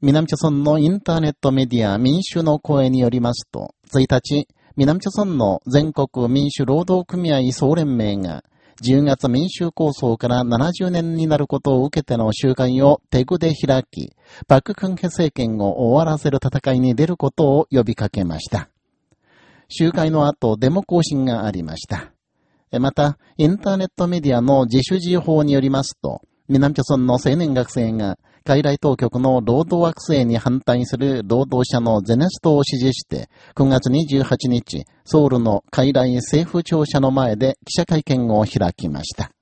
南朝村のインターネットメディア民主の声によりますと、1日、南朝村の全国民主労働組合総連盟が、10月民衆構想から70年になることを受けての集会をテグで開き、パククンヘ政権を終わらせる戦いに出ることを呼びかけました。集会の後、デモ行進がありました。また、インターネットメディアの自主自由法によりますと、南朝村の青年学生が、海外当局の労働惑星に反対する労働者のゼネストを支持して、9月28日、ソウルの海外政府庁舎の前で記者会見を開きました。